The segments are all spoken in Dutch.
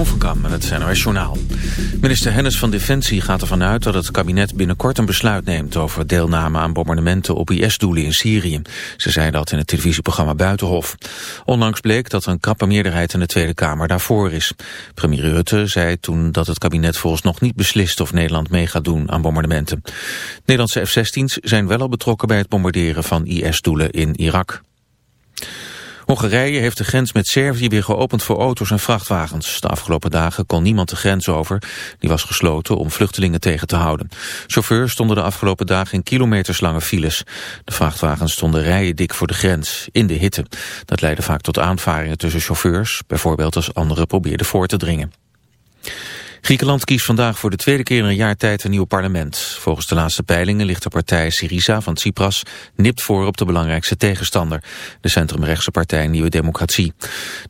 Het NOS Journaal. Minister Hennis van Defensie gaat ervan uit dat het kabinet binnenkort een besluit neemt over deelname aan bombardementen op IS-doelen in Syrië. Ze zei dat in het televisieprogramma Buitenhof. Onlangs bleek dat een krappe meerderheid in de Tweede Kamer daarvoor is. Premier Rutte zei toen dat het kabinet volgens nog niet beslist of Nederland mee gaat doen aan bombardementen. Nederlandse F-16's zijn wel al betrokken bij het bombarderen van IS-doelen in Irak. Hongarije heeft de grens met Servië weer geopend voor auto's en vrachtwagens. De afgelopen dagen kon niemand de grens over. Die was gesloten om vluchtelingen tegen te houden. Chauffeurs stonden de afgelopen dagen in kilometerslange files. De vrachtwagens stonden rijen dik voor de grens, in de hitte. Dat leidde vaak tot aanvaringen tussen chauffeurs, bijvoorbeeld als anderen probeerden voor te dringen. Griekenland kiest vandaag voor de tweede keer in een jaar tijd een nieuw parlement. Volgens de laatste peilingen ligt de partij Syriza van Tsipras nipt voor op de belangrijkste tegenstander, de centrumrechtse partij Nieuwe Democratie.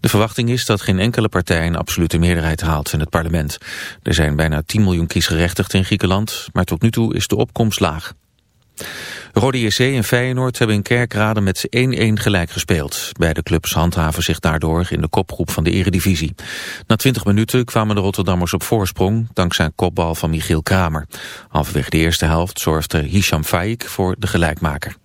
De verwachting is dat geen enkele partij een absolute meerderheid haalt in het parlement. Er zijn bijna 10 miljoen kiesgerechtigden in Griekenland, maar tot nu toe is de opkomst laag. Rode JC en Feyenoord hebben in Kerkrade met 1-1 gelijk gespeeld. Beide clubs handhaven zich daardoor in de kopgroep van de eredivisie. Na 20 minuten kwamen de Rotterdammers op voorsprong... dankzij een kopbal van Michiel Kramer. Halverwege de eerste helft zorgde Hisham Faik voor de gelijkmaker.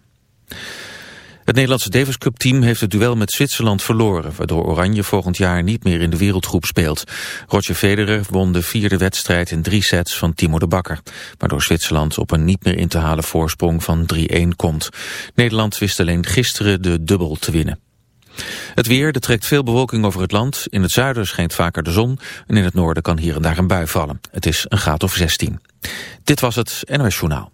Het Nederlandse Davis Cup team heeft het duel met Zwitserland verloren, waardoor Oranje volgend jaar niet meer in de wereldgroep speelt. Roger Federer won de vierde wedstrijd in drie sets van Timo de Bakker, waardoor Zwitserland op een niet meer in te halen voorsprong van 3-1 komt. Nederland wist alleen gisteren de dubbel te winnen. Het weer, er trekt veel bewolking over het land. In het zuiden schijnt vaker de zon en in het noorden kan hier en daar een bui vallen. Het is een graad of 16. Dit was het NOS Journaal.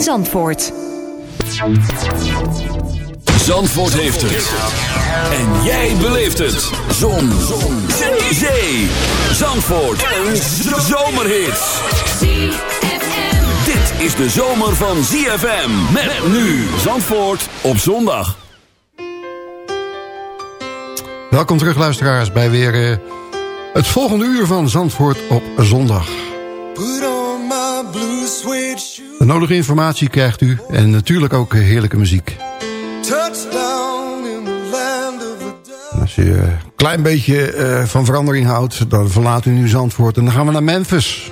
Zandvoort. Zandvoort heeft het. En jij beleeft het. Zon. Zon. Zee. Zee. Zandvoort. Een zomerhit. Dit is de zomer van ZFM. Met nu Zandvoort op zondag. Welkom terug luisteraars bij weer uh, het volgende uur van Zandvoort op zondag. De nodige informatie krijgt u en natuurlijk ook heerlijke muziek. Als je een klein beetje uh, van verandering houdt, dan verlaat u nu Zandvoort. En dan gaan we naar Memphis.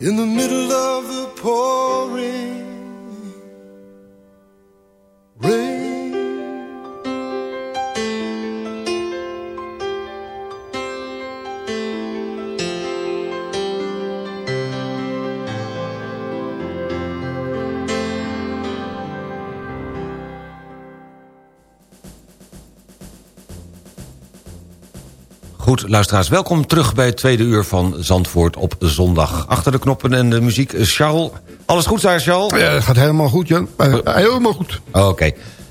In the middle of the pouring Goed, luisteraars, welkom terug bij het tweede uur van Zandvoort op zondag. Achter de knoppen en de muziek, eh, Charles. Alles goed daar, Charles? Ja, het gaat helemaal goed, Jan. Eh, helemaal goed. Oké.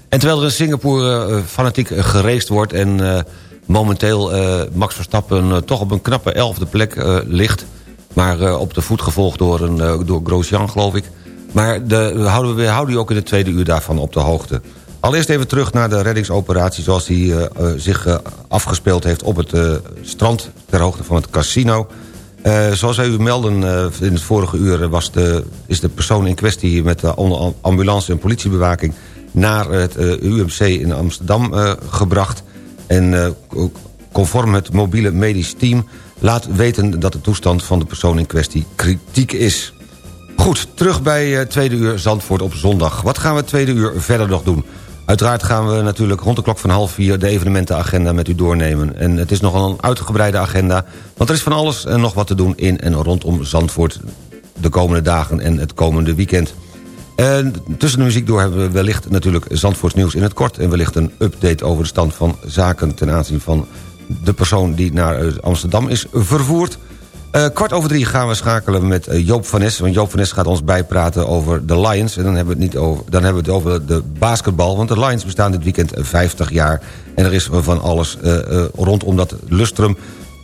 En terwijl er in Singapore eh, fanatiek geraced wordt... en eh, momenteel eh, Max Verstappen eh, toch op een knappe elfde plek eh, ligt... maar eh, op de voet gevolgd door, een, eh, door Grosjean, geloof ik... maar de, we houden, we houden u ook in het tweede uur daarvan op de hoogte. Allereerst even terug naar de reddingsoperatie... zoals die eh, eh, zich eh, afgespeeld heeft op het strand... ter hoogte van het casino... Zoals wij u melden in het vorige uur was de, is de persoon in kwestie met de ambulance en politiebewaking naar het UMC in Amsterdam gebracht. En conform het mobiele medisch team laat weten dat de toestand van de persoon in kwestie kritiek is. Goed, terug bij tweede uur Zandvoort op zondag. Wat gaan we tweede uur verder nog doen? Uiteraard gaan we natuurlijk rond de klok van half vier... de evenementenagenda met u doornemen. En het is nogal een uitgebreide agenda... want er is van alles en nog wat te doen in en rondom Zandvoort... de komende dagen en het komende weekend. En tussen de muziek door hebben we wellicht natuurlijk Zandvoorts nieuws in het kort... en wellicht een update over de stand van zaken... ten aanzien van de persoon die naar eh, Amsterdam is vervoerd... Eh, kwart over drie gaan we schakelen met eh, Joop van Nes. Want Joop van Nes gaat ons bijpraten over de Lions. En dan hebben we het, niet over, dan hebben we het over de basketbal. Want de Lions bestaan dit weekend 50 jaar. En er is van alles eh, eh, rondom dat lustrum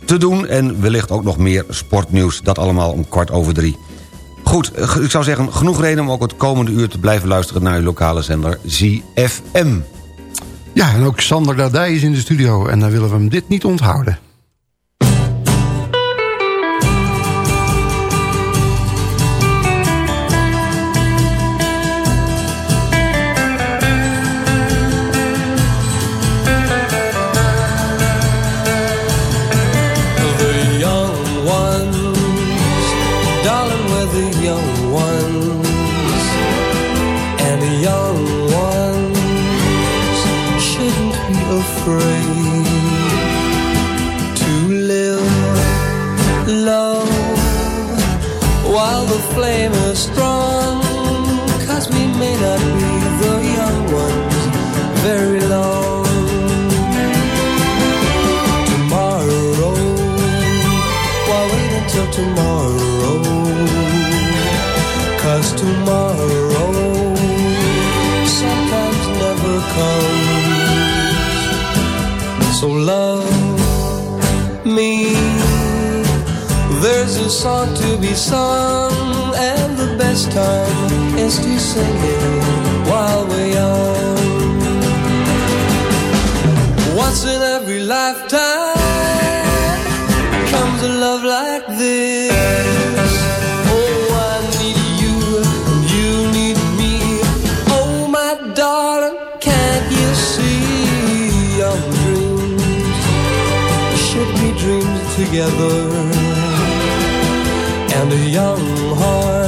te doen. En wellicht ook nog meer sportnieuws. Dat allemaal om kwart over drie. Goed, ik zou zeggen, genoeg reden om ook het komende uur te blijven luisteren... naar uw lokale zender ZFM. Ja, en ook Sander Dardij is in de studio. En dan willen we hem dit niet onthouden. Song to be sung, and the best time is to sing it while we're young. Once in every lifetime comes a love like this. Oh, I need you, and you need me. Oh, my darling, can't you see young dreams should be dreams together? And a young heart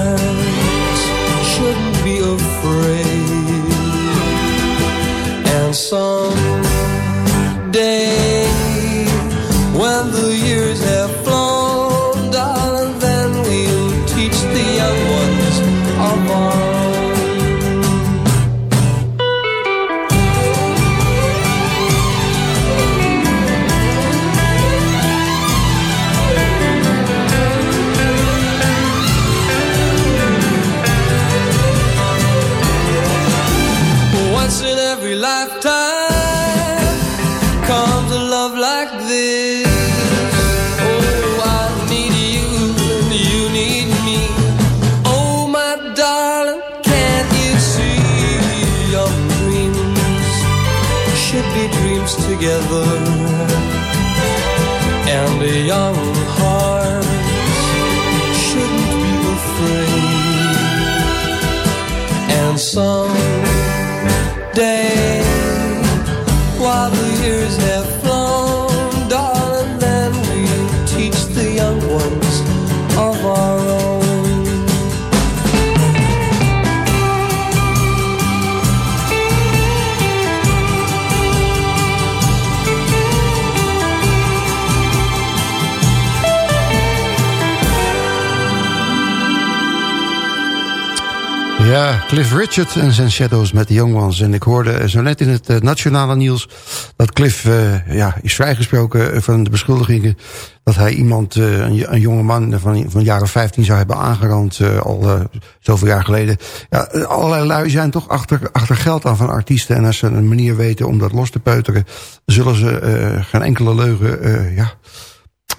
Cliff Richard en zijn Shadows met de Young Ones. En ik hoorde zo net in het eh, nationale nieuws... dat Cliff eh, ja, is vrijgesproken van de beschuldigingen... dat hij iemand, eh, een, jonge man van, van jaren 15 zou hebben aangerand... eh, al eh, zoveel jaar geleden. Ja, eh, allerlei lui zijn toch achter, achter geld aan van artiesten... en als ze een manier weten om dat los te peuteren... zullen ze eh, geen enkele leugen eh, ja,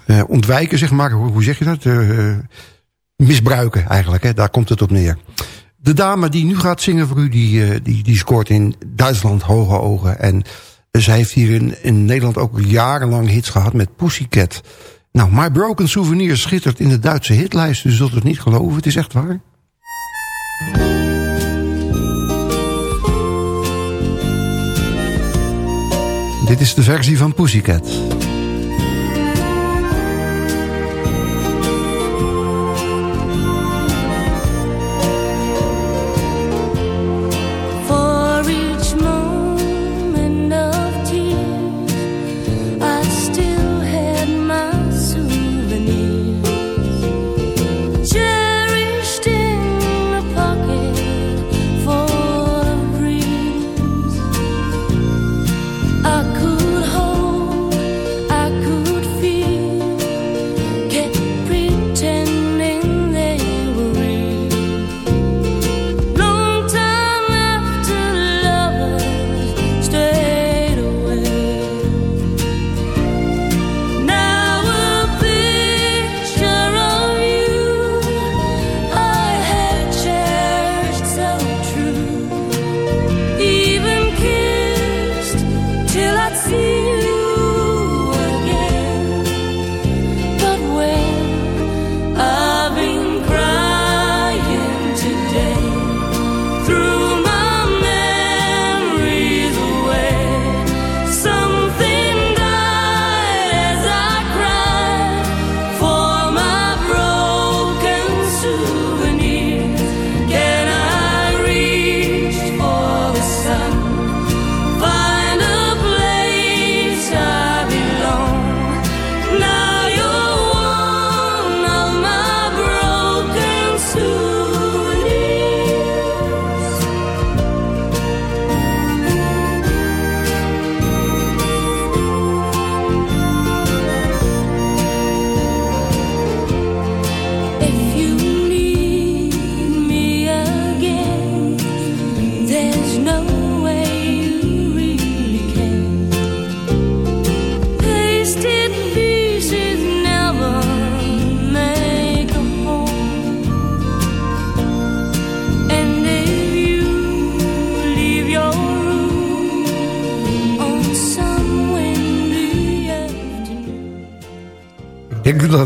eh, ontwijken, zeg maar. Hoe, hoe zeg je dat? Eh, eh, misbruiken eigenlijk, hè? daar komt het op neer. De dame die nu gaat zingen voor u, die, eh, die, die scoort in Duitsland hoge ogen. En zij heeft hier in, in Nederland ook jarenlang hits gehad met Pussycat. Nou, My Broken Souvenir schittert in de Duitse hitlijst. U zult het niet geloven, het is echt waar. Dit is de versie van Pussycat.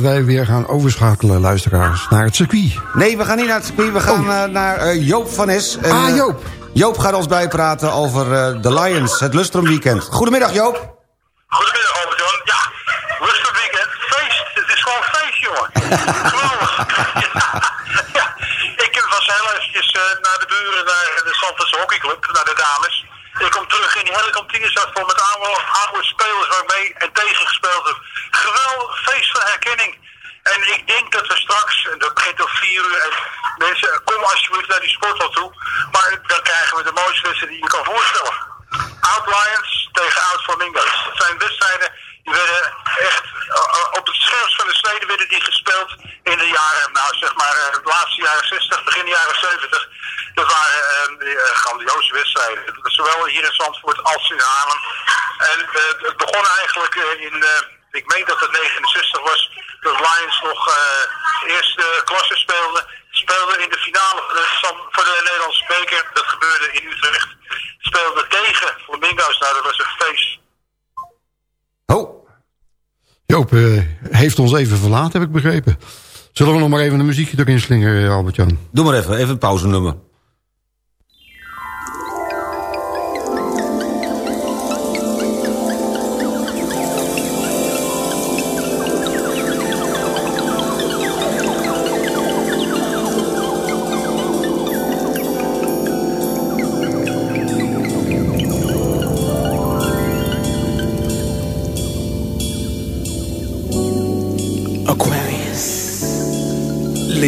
Wij weer gaan overschakelen, luisteraars, naar het circuit. Nee, we gaan niet naar het circuit. We gaan eh, naar eh, Joop van Es. En, Ah, eh, Joop. Joop gaat ons bijpraten over de Lions, het Lustrum Weekend. Goedemiddag, Joop. Goedemiddag Albert-Jan. Ja, rustig weekend. Feest. Het is gewoon feest, jongen. Geweldig. ja, ik was heel eventjes eh, naar de buren, naar de Zandvoortse hockeyclub, naar de dames. Ik kom terug in die hele kantine, zat vol met oude, oude spelers waar ik mee en tegen gespeeld heb. Geweldig feest van herkenning. En ik denk dat we straks, en dat begint om vier uur, en mensen, kom alsjeblieft naar die sporthal toe. Maar dan krijgen we de mooiste wedstrijd die je kan voorstellen. Oud Lions tegen Oud Flamingo's. Dat zijn wedstrijden die werden echt eh, eh, op het scherpst van de snede werden die gespeeld in de jaren, nou zeg maar, eh, de laatste jaren 60, begin jaren 70. Dat waren eh, eh, grandioze wedstrijden. Zowel hier in Zandvoort als in Haarlem. En eh, het begon eigenlijk eh, in, eh, ik meen dat het 69 was, dat Lions nog eh eerste klasse speelde. Speelde in de finale voor de, Sam- voor de Nederlandse beker. Dat gebeurde in Utrecht. Speelde tegen Flamingo's. Nou, dat was een feest. Oh, Joop eh, heeft ons even verlaten, heb ik begrepen. Zullen we nog maar even een muziekje erin slingeren, Albert-Jan? doe maar even, even een pauzenummer.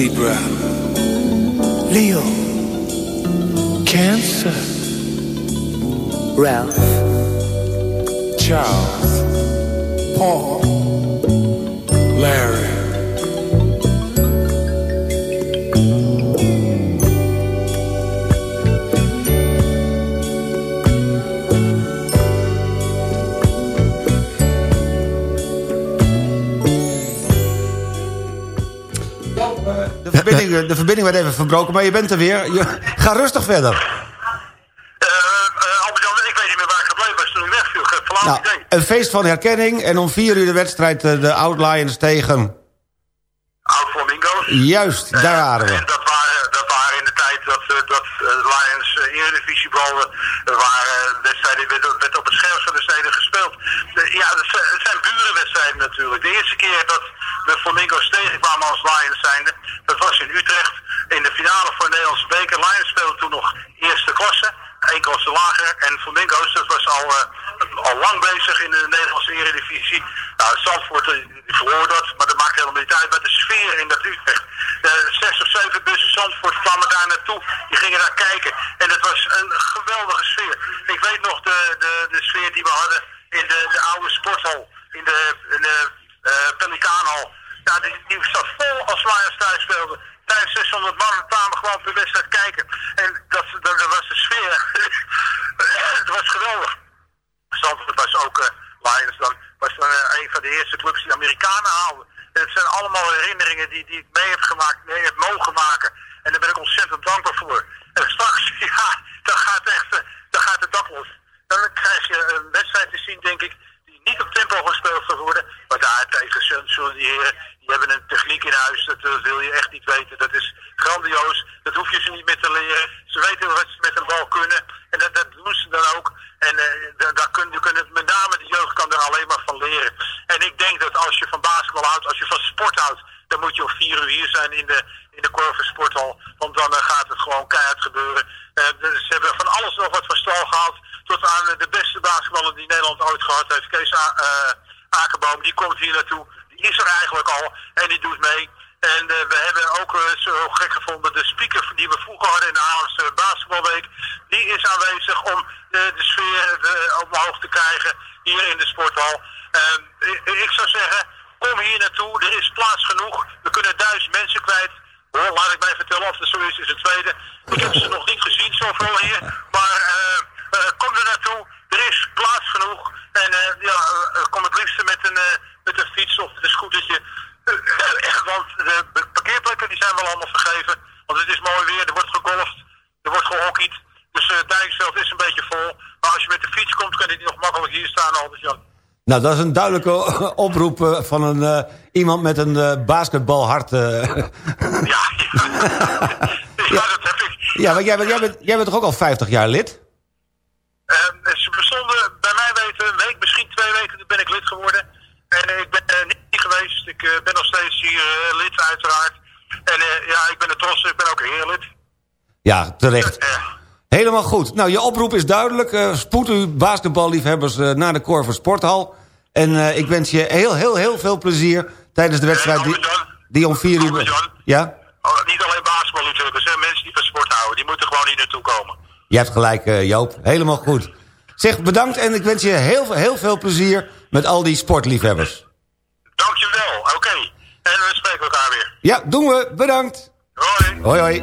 Libra, Leo, Cancer, Ralph, Charles, Paul, Larry. Verbinding, de verbinding werd even verbroken, maar je bent er weer. Je, ga rustig verder. Albert-Jan, ik weet niet meer waar ik gebleven was toen ik wegviel. Ik heb flauw Nou, een feest van herkenning en om vier uur de wedstrijd eh, de Oud Lions tegen... Oud Flamingo's. Juist, daar waren we. En dat waren, dat waren in de tijd dat, eh, dat eh, Lions uh, Eredivisie balden. Er waren wedstrijden, werd, werd op het scherpst van gespeeld. De- ja, het zijn, burenwedstrijden natuurlijk. De eerste keer dat de Flamingo's tegenkwamen als Lions zijnde, dat was in Utrecht. In de finale voor de Nederlandse beker. Lions speelden toen nog eerste klasse. één klasse lager. En Flamingo's, dat was al, eh, al lang bezig in de Nederlandse Eredivisie. Nou, Zandvoort eh, verloor dat, maar dat maakt helemaal niet uit. Maar de sfeer in dat Utrecht. Eh, zes of zeven bussen Zandvoort kwamen daar naartoe. Die gingen daar kijken. En het was een geweldige sfeer. Ik weet nog de, de, de sfeer die we hadden in de, de oude sporthal. In de, in de eh, Pelikaanhal. Ja, die, die zat vol als Lions thuis speelden. 500, 600 man kwamen gewoon per wedstrijd kijken. En dat, dat, dat was de sfeer. het was geweldig. Zandvoort was ook eh, Lions dan. Was dan eh, een van de eerste clubs die Amerikanen haalden. En het zijn allemaal herinneringen die, die ik mee heb gemaakt, mee heb mogen maken. En daar ben ik ontzettend dankbaar voor. En straks, ja, dan gaat, echt, eh, dan gaat het dak los. Dan krijg je een wedstrijd te zien, denk ik, niet op tempo gespeeld zal worden. Maar daartegen zullen- zullen die heren, die hebben een techniek in huis, dat, dat wil je echt niet weten. Dat is grandioos, dat hoef je ze niet meer te leren. Ze weten wat ze met een bal kunnen en dat, dat doen ze dan ook. En eh, daar, daar kunnen, met name de jeugd kan er alleen maar van leren. En ik denk dat als je van basketbal houdt, als je van sport houdt, dan moet je om vier uur hier zijn in de, in de Sporthal. Want dan eh, gaat het gewoon keihard gebeuren. Eh, dus ze hebben van alles nog wat van stal gehaald. Tot aan de beste basketballer die Nederland ooit gehad heeft. Kees A- eh, Akerboom, die komt hier naartoe. Die is er eigenlijk al en die doet mee. En eh, we hebben ook eh, zo gek gevonden, de speaker die we vroeger hadden in de Haarlemse basketbalweek, die is aanwezig om de sfeer omhoog te krijgen hier in de sporthal. Ik, ik zou zeggen, kom hier naartoe, er is plaats genoeg. We kunnen duizend mensen kwijt. Hoor, laat ik mij vertellen of het zo is, is het tweede. Ik heb ze nog niet gezien zoveel hier, maar kom er naartoe. Er is plaats genoeg. En eh, ja, eh, kom het liefst met een, eh, met een fiets of een scootertje. Eh, want de parkeerplekken die zijn wel allemaal vergeven. Want het is mooi weer, er wordt gegolfd, er wordt gehockeyd. Dus eh, het Dijksveld is een beetje vol. Maar als je met de fiets komt, kan je niet nog makkelijk hier staan, Albert Jan. Nou, dat is een duidelijke oproep eh, van een, eh, iemand met een eh, basketbalhart. eh. Ja, ja, dat heb ik. ja, maar jij bent, jij, bent, jij bent toch ook al 50 jaar lid? Eh, ze bestonden bij mij weten een week, misschien twee weken, toen ben ik lid geworden. En eh, ik ben er niet geweest. Ik eh, ben nog steeds hier eh, lid, uiteraard. En eh, ja, ik ben er trots, ik ben ook een heerlid. Ja, terecht. Helemaal goed. Nou, je oproep is duidelijk. Eh, spoed uw basketballiefhebbers eh, naar de Corver Sporthal. En eh, ik wens je heel, heel, heel veel plezier tijdens de wedstrijd die, die om vier uur... Ja? Oh, niet alleen basketballiefhebbers, hè. mensen die van sport houden, die moeten gewoon hier naartoe komen. Je hebt gelijk, Joop. Helemaal goed. Zeg bedankt en ik wens je heel, veel- heel veel plezier met al die sportliefhebbers. Dankjewel, oké. En we spreken elkaar weer. Ja, doen we. Bedankt. Hoi. Hoi, hoi.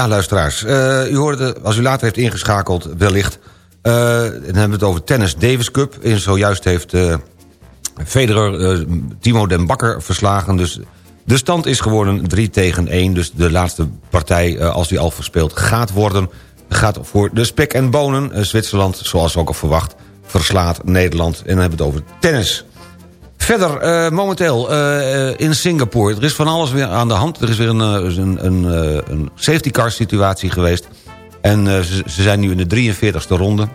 Ja, luisteraars. eh, u hoorde, als u later heeft ingeschakeld, wellicht... eh, dan hebben we het over Tennis Davis Cup. En zojuist heeft eh, Federer Timo den Bakker verslagen. Dus de stand is geworden 3 tegen 1. Dus de laatste partij, als die al verspeeld gaat worden... gaat voor de spek en bonen. Zwitserland, zoals ook al verwacht, verslaat Nederland. En dan hebben we het over tennis. Verder, eh, momenteel eh, in Singapore, er is van alles weer aan de hand. Er is weer een, eh, een, een, een safety car situatie geweest. En ze, zijn nu in de 43ste ronde.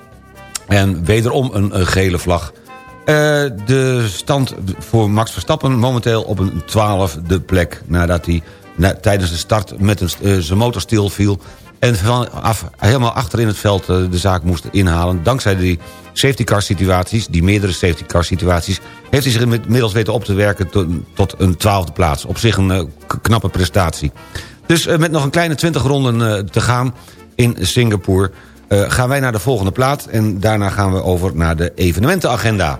En wederom een, gele vlag. De stand voor Max Verstappen momenteel op een twaalfde plek... nadat hij tijdens de start met zijn motor stilviel... en vanaf, helemaal achter in het veld de zaak moest inhalen. Dankzij die safety car situaties, die meerdere safety car situaties... heeft hij zich inmiddels weten op te werken tot, tot een twaalfde plaats. Op zich een eh, knappe prestatie. Dus eh, met nog een kleine 20 ronden eh, te gaan in Singapore... gaan wij naar de volgende plaat en daarna gaan we over naar de evenementenagenda.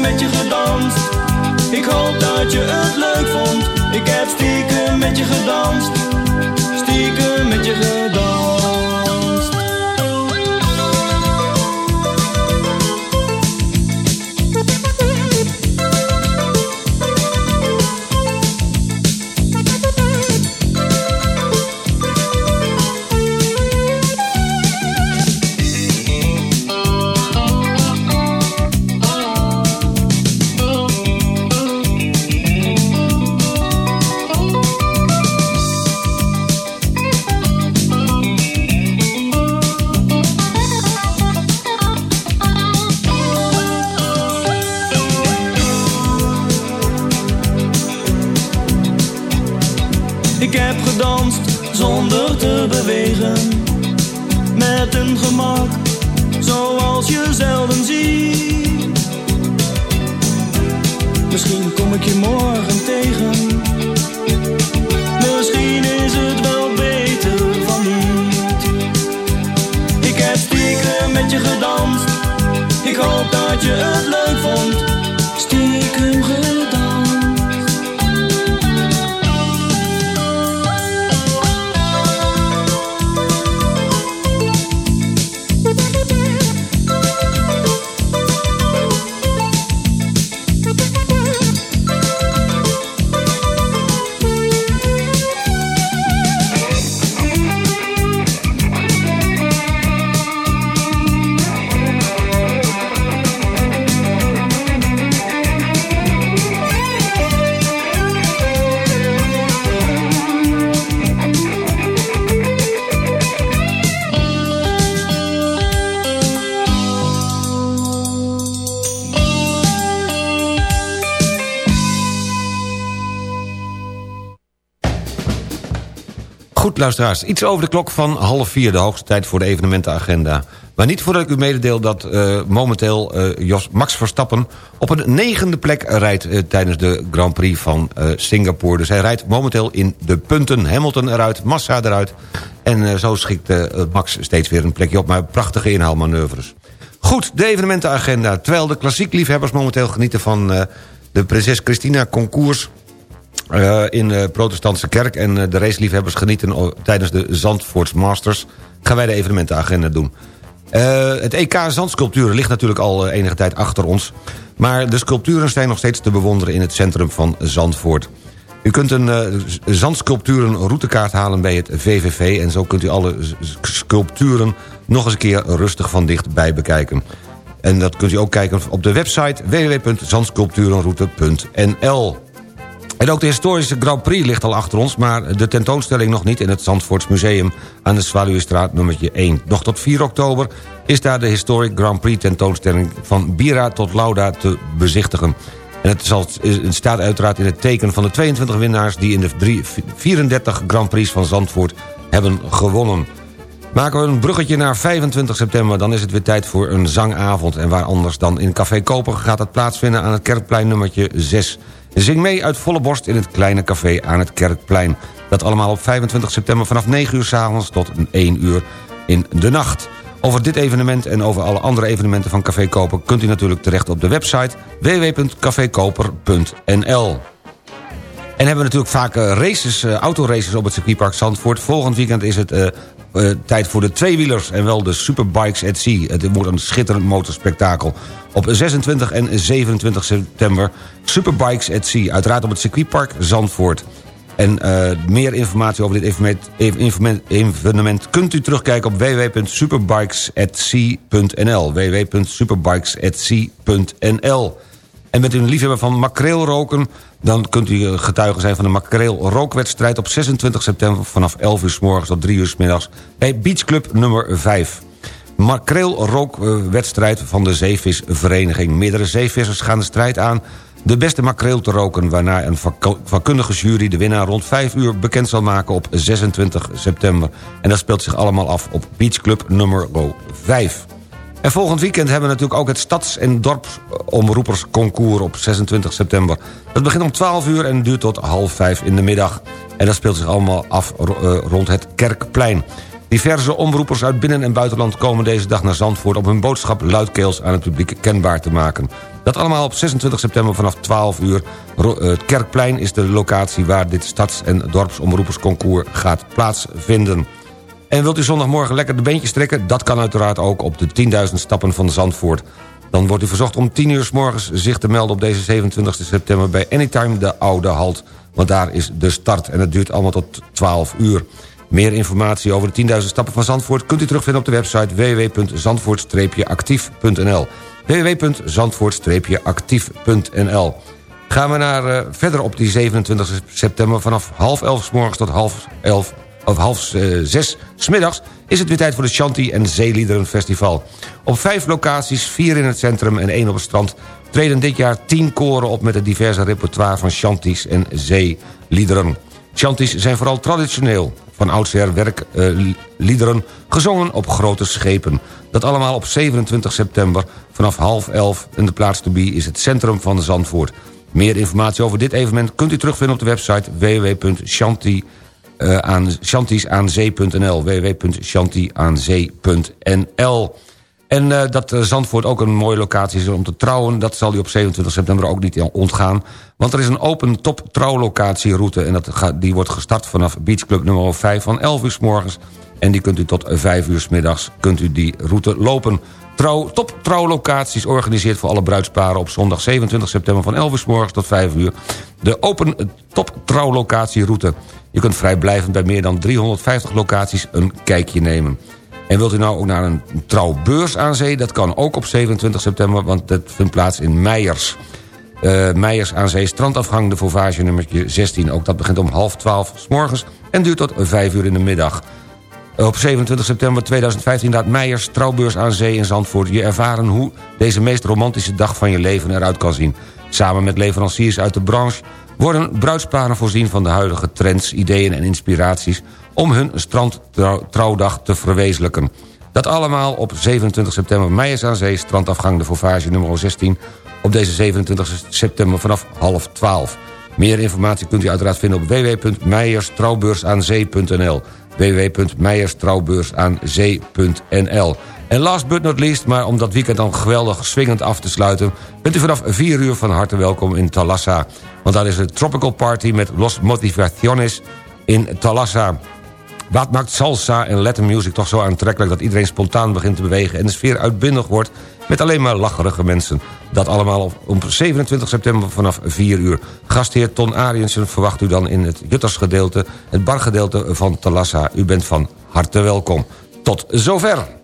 met je gedanst. Ik hoop dat je het leuk vond. Ik heb stiekem met je gedanst. Luisteraars. Iets over de klok van half vier. De hoogste tijd voor de evenementenagenda. Maar niet voordat ik u mededeel dat uh, momenteel uh, Jos Max Verstappen... op een negende plek rijdt uh, tijdens de Grand Prix van Singapore. Dus hij rijdt momenteel in de punten. Hamilton eruit, Massa eruit. En zo schikt Max steeds weer een plekje op. Maar prachtige inhaalmanoeuvres. Goed, de evenementenagenda. Terwijl de klassiek liefhebbers momenteel genieten van de Prinses Christina Concours... Uh, in de protestantse kerk en uh, de raceliefhebbers genieten tijdens de Zandvoorts Masters... gaan wij de evenementenagenda doen. Uh, het EK Zandsculpturen ligt natuurlijk al enige tijd achter ons... maar de sculpturen zijn nog steeds te bewonderen in het centrum van Zandvoort. U kunt een zandsculpturen routekaart halen bij het VVV... en zo kunt u alle sculpturen nog eens een keer rustig van dichtbij bekijken. En dat kunt u ook kijken op de website www.zandsculpturenroute.nl. En ook de historische Grand Prix ligt al achter ons... maar de tentoonstelling nog niet in het Zandvoorts Museum... aan de Zwaluwestraat nummertje 1. Nog tot 4 oktober is daar de Historic Grand Prix tentoonstelling... van Bira tot Lauda te bezichtigen. En het, staat uiteraard in het teken van de 22 winnaars... die in de 3, 34 Grand Prix van Zandvoort hebben gewonnen. Maken we een bruggetje naar 25 september... dan is het weer tijd voor een zangavond. En waar anders dan in Café Koper gaat het plaatsvinden... aan het Kerkplein nummertje 6... Zing mee uit volle borst in het kleine café aan het Kerkplein. Dat allemaal op 25 september vanaf 9 uur s'avonds tot 1 uur in de nacht. Over dit evenement en over alle andere evenementen van Café Koper... kunt u natuurlijk terecht op de website www.cafekoper.nl. En hebben we natuurlijk vaak eh, races, uh, autoraces op het circuitpark Zandvoort. Volgend weekend is het uh, tijd voor de tweewielers en wel de Superbikes at Sea. Het wordt een schitterend motorspektakel. Op 26 en 27 september Superbikes at Sea. Uiteraard op het circuitpark Zandvoort. En uh, meer informatie over dit evenement, evenement kunt u terugkijken op www.superbikesatsea.nl www.superbikesatsea.nl En bent u een liefhebber van makreelroken... dan kunt u getuige zijn van de makreelrookwedstrijd... op 26 september vanaf 11 uur s morgens tot 3 uur s middags... bij Beach Club nummer 5 makreelrookwedstrijd van de zeevisvereniging. Meerdere zeevissers gaan de strijd aan de beste makreel te roken... waarna een vakkundige jury de winnaar rond 5 uur bekend zal maken op 26 september. En dat speelt zich allemaal af op Beach Club nummer 5. En volgend weekend hebben we natuurlijk ook het Stads- en Dorpsomroepersconcours op 26 september. Dat begint om 12 uur en duurt tot half 5 in de middag. En dat speelt zich allemaal af eh, rond het Kerkplein. Diverse omroepers uit binnen- en buitenland komen deze dag naar Zandvoort... om hun boodschap luidkeels aan het publiek kenbaar te maken. Dat allemaal op 26 september vanaf 12 uur. Het Kerkplein is de locatie waar dit stads- en dorpsomroepersconcours gaat plaatsvinden. En wilt u zondagmorgen lekker de beentjes trekken? Dat kan uiteraard ook op de 10.000 stappen van Zandvoort. Dan wordt u verzocht om 10 uur s morgens zich te melden op deze 27 september... bij Anytime de Oude Halt, want daar is de start. En het duurt allemaal tot 12 uur. Meer informatie over de 10.000 stappen van Zandvoort... kunt u terugvinden op de website www.zandvoort-actief.nl www.zandvoort-actief.nl Gaan we naar, uh, verder op die 27 september... vanaf half elf s morgens tot half elf of half uh, zes smiddags... is het weer tijd voor de Shanti en Zeeliederen Festival. Op vijf locaties, vier in het centrum en één op het strand... treden dit jaar tien koren op met het diverse repertoire van Shanties en Zeeliederen. Shanties zijn vooral traditioneel van oudsher werkliederen... Uh, gezongen op grote schepen. Dat allemaal op 27 september vanaf half elf... en de plaats to be is het centrum van Zandvoort. Meer informatie over dit evenement kunt u terugvinden op de website www.chantiesaaanzee.nl www.chantiaanzee.nl en uh, dat uh, Zandvoort ook een mooie locatie is om te trouwen... dat zal u op 27 september ook niet ontgaan. Want er is een open top trouwlocatieroute... en dat die wordt gestart vanaf Beach Club nummer 5 van 11 uur s morgens... en die kunt u tot 5 uur s middags kunt u die route lopen. Trouw, top trouwlocaties organiseert voor alle bruidsparen... op zondag 27 september van 11 uur s morgens tot 5 uur... de open top trouwlocatieroute. Je kunt vrijblijvend bij meer dan 350 locaties een kijkje nemen. En wilt u nou ook naar een trouwbeurs aan zee? Dat kan ook op 27 september, want dat vindt plaats in Meijers. Uh, Meijers aan zee, strandafgang, de Vauvage nummertje 16. Ook dat begint om half 12 s morgens en duurt tot 5 uur in de middag. Op 27 september 2015 laat Meijers trouwbeurs aan zee in Zandvoort... je ervaren hoe deze meest romantische dag van je leven eruit kan zien. Samen met leveranciers uit de branche worden bruidsparen voorzien van de huidige trends, ideeën en inspiraties om hun strandtrouwdag te verwezenlijken. Dat allemaal op 27 september Meijers aan Zee, strandafgang de Fauvage nummer 16... op deze 27 september vanaf half 12. Meer informatie kunt u uiteraard vinden op www.meijerstrouwbeursaanzee.nl www.meijerstrouwbeursaanzee.nl En last but not least, maar om dat weekend dan geweldig swingend af te sluiten... bent u vanaf 4 uur van harte welkom in Talassa. Want daar is een tropical party met Los Motivaciones in Talassa. Wat maakt salsa en Latin music toch zo aantrekkelijk... dat iedereen spontaan begint te bewegen en de sfeer uitbundig wordt... met alleen maar lacherige mensen. Dat allemaal op 27 september vanaf 4 uur. Gastheer Ton Ariensen verwacht u dan in het Juttersgedeelte... het bargedeelte van Talassa. U bent van harte welkom. Tot zover.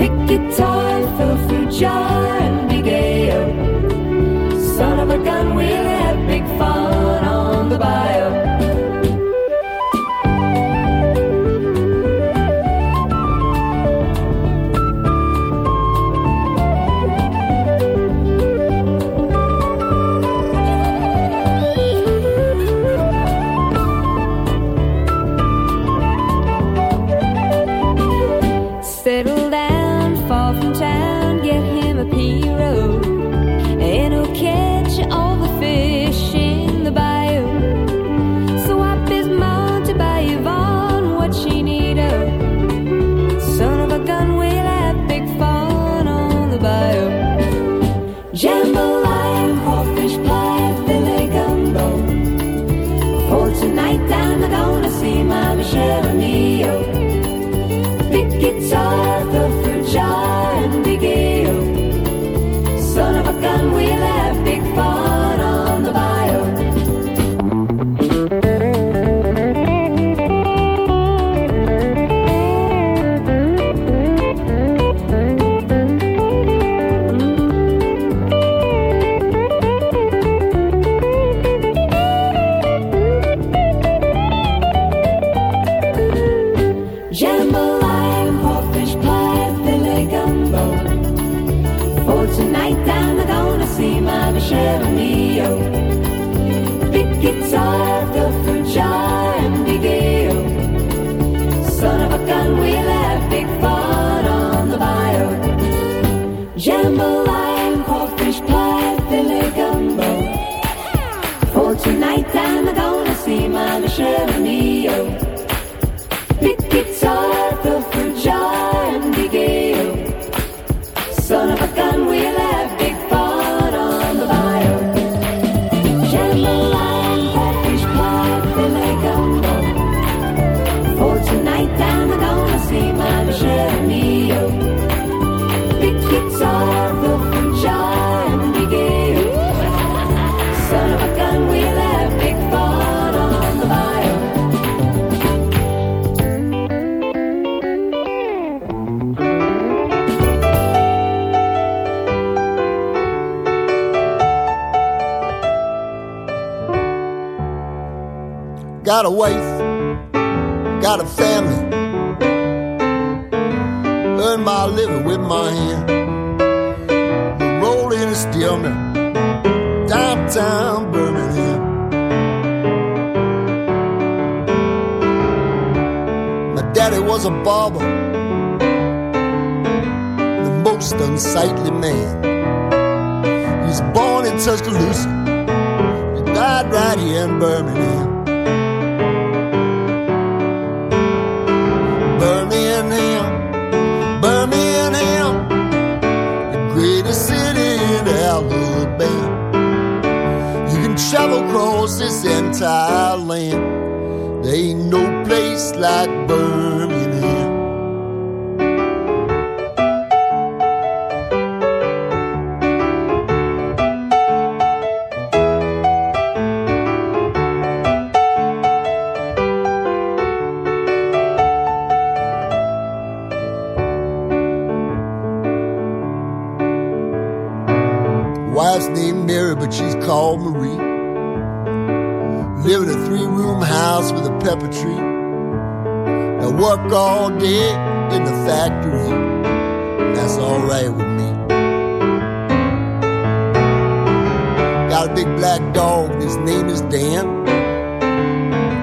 Pick guitar, fill fruit jar, Tonight, I'm gonna see my Michelle Mio. Big guitar, the fruit jar, and big ale. Son of a gun, we'll Got a wife, got a family. Earn my living with my hand. Rolling a steel mill, downtown Birmingham. My daddy was a barber, the most unsightly man. He was born in Tuscaloosa, he died right here in Birmingham. Across this entire land, there ain't no place like Birmingham. Wife's named Mary, but she's called Marie. Live in a three room house with a pepper tree. I work all day in the factory. That's alright with me. Got a big black dog, his name is Dan.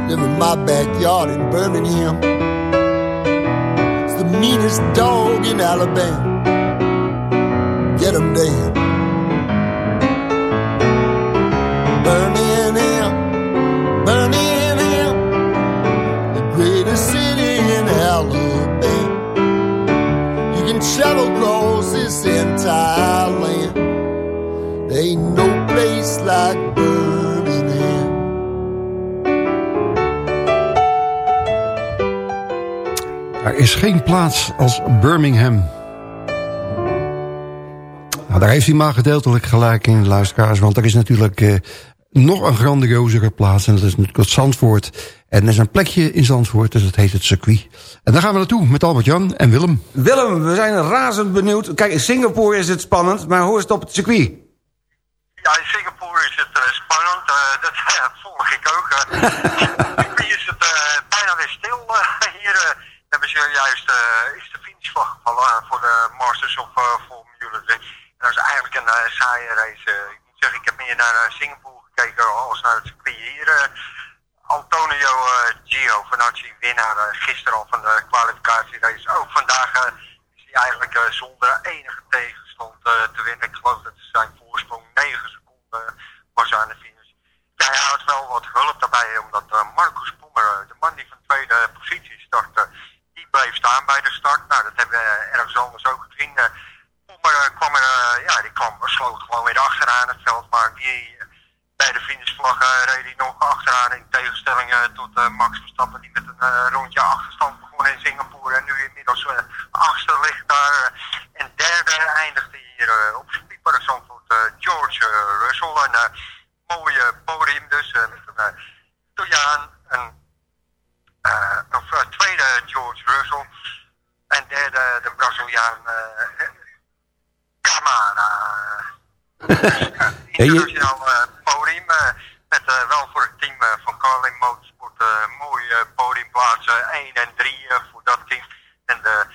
Live in my backyard in Birmingham. It's the meanest dog in Alabama. Get him, Dan. Plaats als Birmingham. Nou, daar heeft hij maar gedeeltelijk gelijk in, luisteraars. Want er is natuurlijk eh, nog een grandiozere plaats. En dat is natuurlijk het Zandvoort. En er is een plekje in Zandvoort, dus dat heet het circuit. En daar gaan we naartoe met Albert-Jan en Willem. Willem, we zijn razend benieuwd. Kijk, in Singapore is het spannend, maar hoe is het op het circuit? Ja, in Singapore is het eh, spannend. Eh, dat volg ik ook. uh, is het eh, bijna weer stil. hier eh, hebben ze juist eh, is de finishvlag gevallen voor de Masters of Formula 3. En dat is eigenlijk een eh, saaie race. Eh, ik moet zeggen, ik heb meer naar eh, Singapore gekeken als naar het circuit eh. Antonio eh, Giovinazzi, winnaar eh, gisteren al van de kwalificatierace. Ook vandaag eh, is hij eigenlijk eh, zonder enige tegenstand eh, te winnen. Ik geloof dat zijn voorsprong 9 seconden was aan de finish. Ja, hij houdt wel wat hulp daarbij, omdat eh, Marcus Pommer, eh, de man die van tweede positie startte, bleef staan bij de start. Nou, dat hebben we eh, ergens anders ook gezien. Pommer eh, kwam er, eh, ja, die kwam, sloot gewoon weer achteraan het veld, maar die bij de finishvlag reed hij nog achteraan in tegenstelling tot Max Verstappen die met een rondje achterstand begon in Singapore en nu inmiddels eh, achtste ligt daar. eh. en derde eindigde hier eh, op Speedpark Zandvoort eh, George eh, Russell. Een eh, mooie podium dus eh, met een uh, Italiaan, een eh, of, eh, tweede George Russell en derde de Braziliaan eh Camara. Internationaal eh, podium. eh, met eh, wel voor het team van Carlin Motorsport mooie podiumplaatsen 1 en 3 eh, voor dat team. En de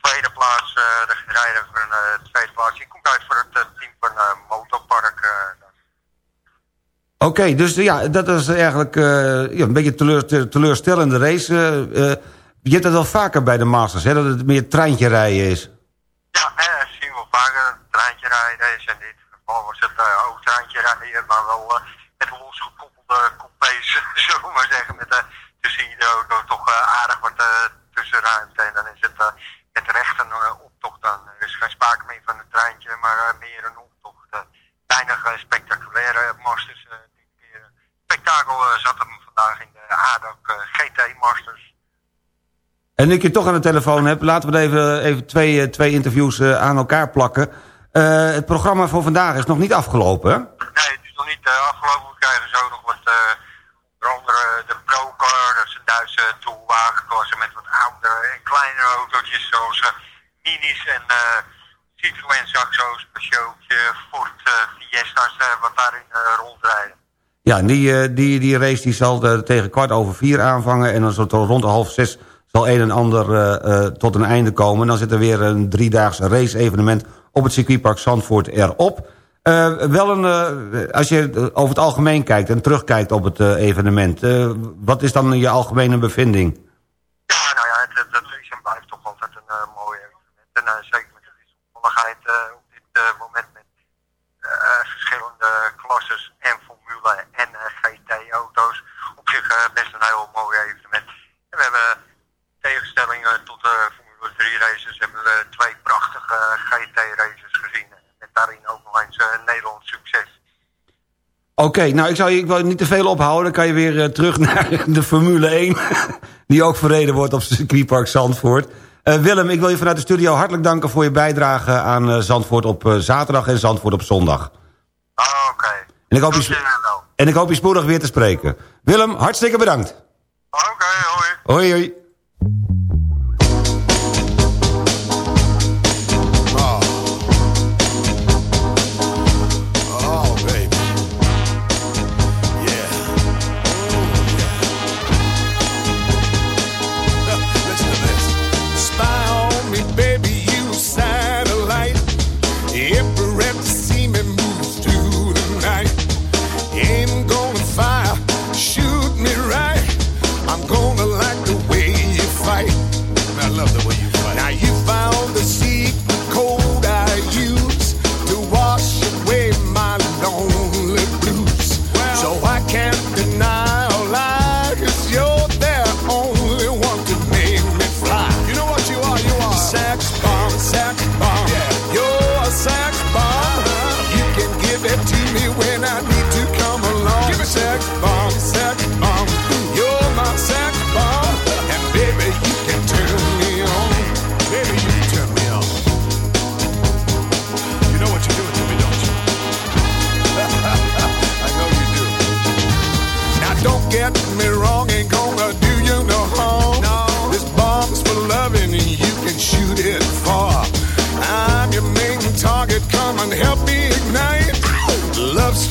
tweede plaats, de rijder een eh, tweede plaats, die komt uit voor het team van Motorpark. Oké, dus ja, dat is eigenlijk ja, een beetje teleur, te- teleurstellende race. eh, je hebt het wel vaker bij de Masters, hè, dat het meer treintje rijden is. Ja, eh, zien we vaker een treintje rijden is. In dit geval was het eh, ook treintje rijden, maar wel eh, met losgekoppelde coupés, zullen we maar zeggen. Met, eh tussen iedere auto toch eh, aardig wat eh, tussenruimte. En dan is het eh, met recht een eh, optocht dan. Er is geen sprake meer van een treintje, maar eh, meer een optocht. eh weinig eh, spectaculaire masters. eh, dit keer. Spektakel eh, zat hem vandaag in de ADAC eh, GT Masters. En ik je toch aan de telefoon heb, laten we even, even twee, eh, twee interviews eh, aan elkaar plakken. Eh, het programma voor vandaag is nog niet afgelopen, hè? Nee, het is nog niet afgelopen. We krijgen zo nog wat, onder andere de Procar, dat is een Duitse toolwagenklasse met wat oudere en kleinere autootjes zoals Minis en Citroën Saxo, Speciootje, Ford Fiesta's, wat daarin rondrijden. Ja, en die, die, die race die zal tegen kwart over vier aanvangen... en dan zo tot rond de half zes zal een en ander eh, eh, tot een einde komen. Dan zit er weer een driedaags race-evenement op het circuitpark Zandvoort erop. Eh, wel een, als je over het algemeen kijkt en terugkijkt op het evenement... wat is dan je algemene bevinding? Ja, nou ja, het, is en blijft toch altijd een mooi evenement. En zeker met de wisselvalligheid op dit moment met verschillende klasses en formule en GT-auto's. Op zich best een heel mooi evenement. En we hebben tegenstelling eh, tot de Formule 3 races hebben we twee prachtige eh, GT races gezien. En daarin ook nog eens Nederlands succes. Oké, nou ik, zou, ik wil je niet te veel ophouden. Dan kan je weer terug naar de Formule 1. Die ook verreden wordt op circuitpark Zandvoort. Uh, Willem, ik wil je vanuit de studio hartelijk danken voor je bijdrage aan uh, Zandvoort op zaterdag en Zandvoort op zondag. Ah, oké. En ik hoop je, en ik hoop je spoedig weer te spreken. Willem, hartstikke bedankt. Oké, hoi. Hoi, hoi. can't deny.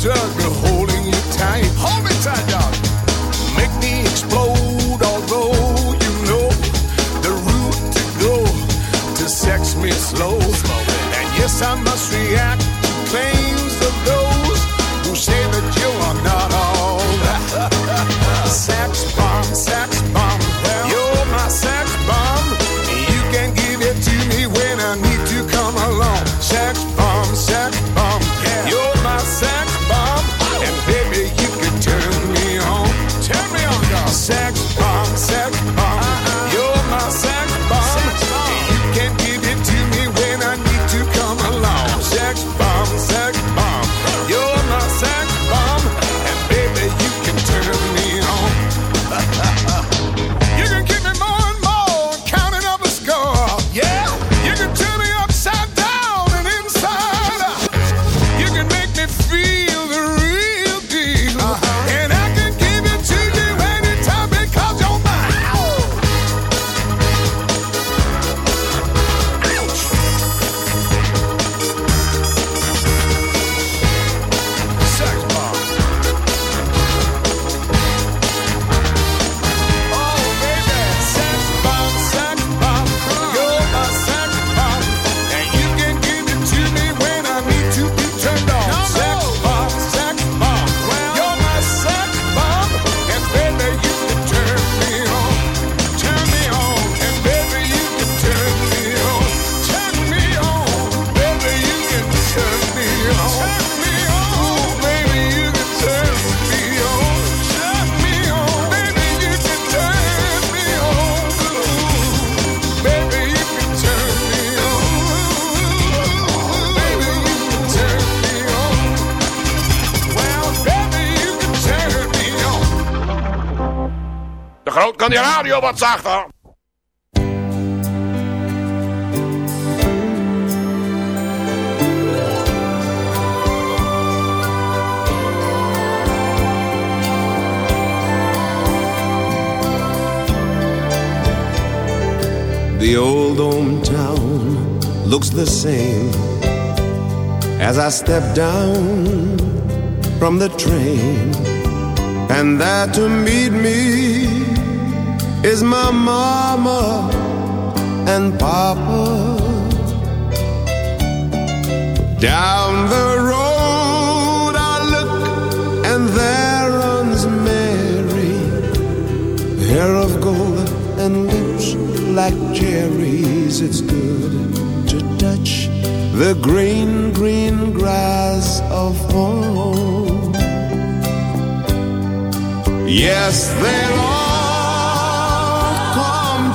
Jungle. wat zachter. The old hometown looks the same as I step down from the train, and there to meet me is my mama and papa. Down the road I look, and there runs Mary, hair of gold and lips like cherries. It's good to touch the green, green grass of home. Yes, there are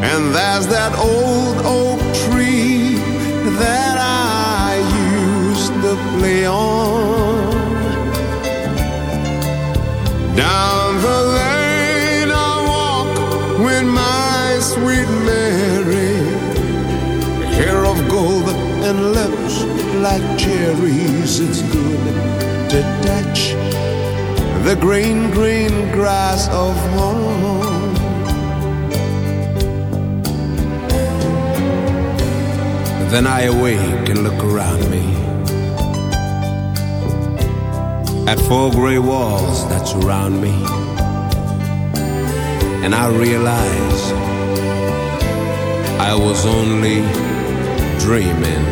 And there's that old oak tree that I used to play on. Down the lane I walk with my sweet Mary, hair of gold and lips like cherries. It's good to touch the green, green grass of home. Then I awake and look around me at four gray walls that surround me. And I realize I was only dreaming.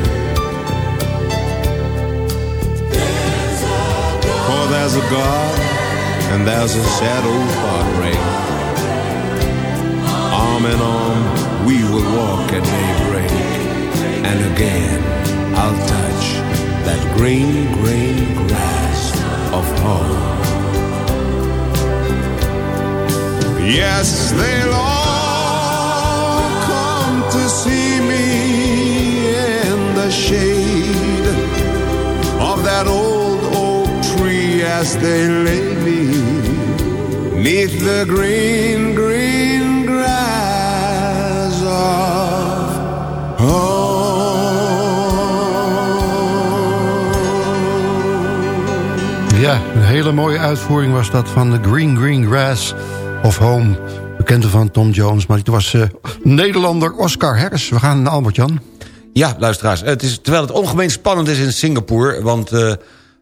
For there's a God and there's a shadow heartbreak. Arm in arm, we will walk at daybreak. And again, I'll touch that green, green grass of home. Yes, they'll all come to see me in the shade of that old oak tree as they lay me neath the green, hele mooie uitvoering was dat van The Green Green Grass of Home. Bekende van Tom Jones, maar het was eh, Nederlander Oscar Harris. We gaan naar Albert-Jan. Ja, luisteraars. Het is, terwijl het ongemeen spannend is in Singapore... want eh,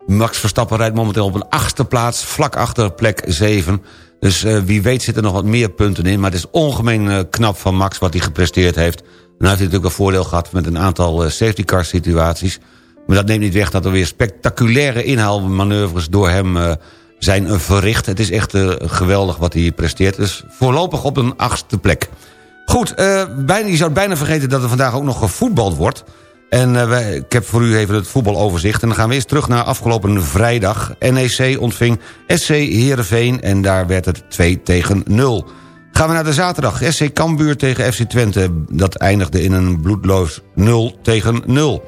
Max Verstappen rijdt momenteel op een achtste plaats... vlak achter plek 7. Dus eh, wie weet zitten er nog wat meer punten in. Maar het is ongemeen knap van Max wat hij gepresteerd heeft. En hij heeft natuurlijk een voordeel gehad met een aantal safety car situaties. Maar dat neemt niet weg dat er weer spectaculaire inhaalmanoeuvres door hem eh, zijn verricht. Het is echt eh, geweldig wat hij presteert. Dus voorlopig op een achtste plek. Goed, eh, bijna, je zou bijna vergeten dat er vandaag ook nog gevoetbald wordt. En ik heb voor u even het voetbaloverzicht. En dan gaan we eerst terug naar afgelopen vrijdag. NEC ontving SC Heerenveen en daar werd het 2 tegen 0. Gaan we naar de zaterdag. SC Cambuur tegen FC Twente. Dat eindigde in een bloedloos 0 tegen 0.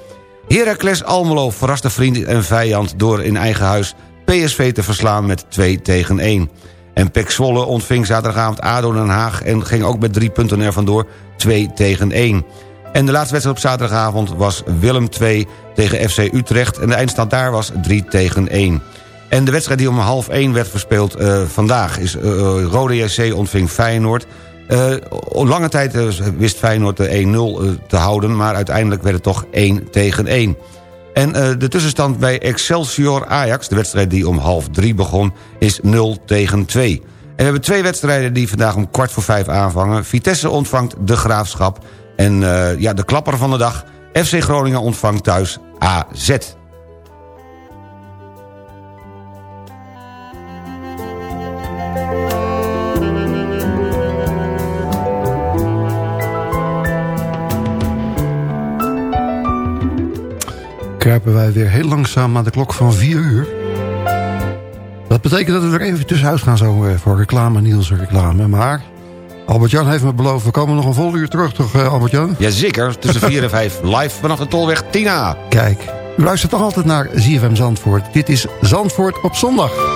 Heracles Almelo verraste vriend en vijand door in eigen huis PSV te verslaan met 2 tegen 1. En Pek Zwolle ontving zaterdagavond ADO Den Haag... en ging ook met drie punten er vandoor 2 tegen 1. En de laatste wedstrijd op zaterdagavond was Willem 2 tegen FC Utrecht... en de eindstand daar was 3 tegen 1. En de wedstrijd die om half 1 werd verspeeld uh, vandaag... is uh, Rode JC ontving Feyenoord... Uh, lange tijd uh, wist Feyenoord de 1-0 te houden... maar uiteindelijk werd het toch 1 tegen 1. En de tussenstand bij Excelsior Ajax... de wedstrijd die om half 3 begon, is 0 tegen 2. En we hebben twee wedstrijden die vandaag om kwart voor vijf aanvangen. Vitesse ontvangt de Graafschap. En ja, de klapper van de dag... FC Groningen ontvangt thuis AZ. Kruipen wij weer heel langzaam naar de klok van 4 uur. Dat betekent dat we er even tussenuit gaan zo eh, voor reclame, Niels reclame. Maar Albert-Jan heeft me beloofd, we komen nog een vol uur terug, toch uh, Albert-Jan? Jazeker, tussen 4 en 5 live vanaf de Tolweg Tina. Kijk, u luistert toch altijd naar ZFM Zandvoort. Dit is Zandvoort op zondag.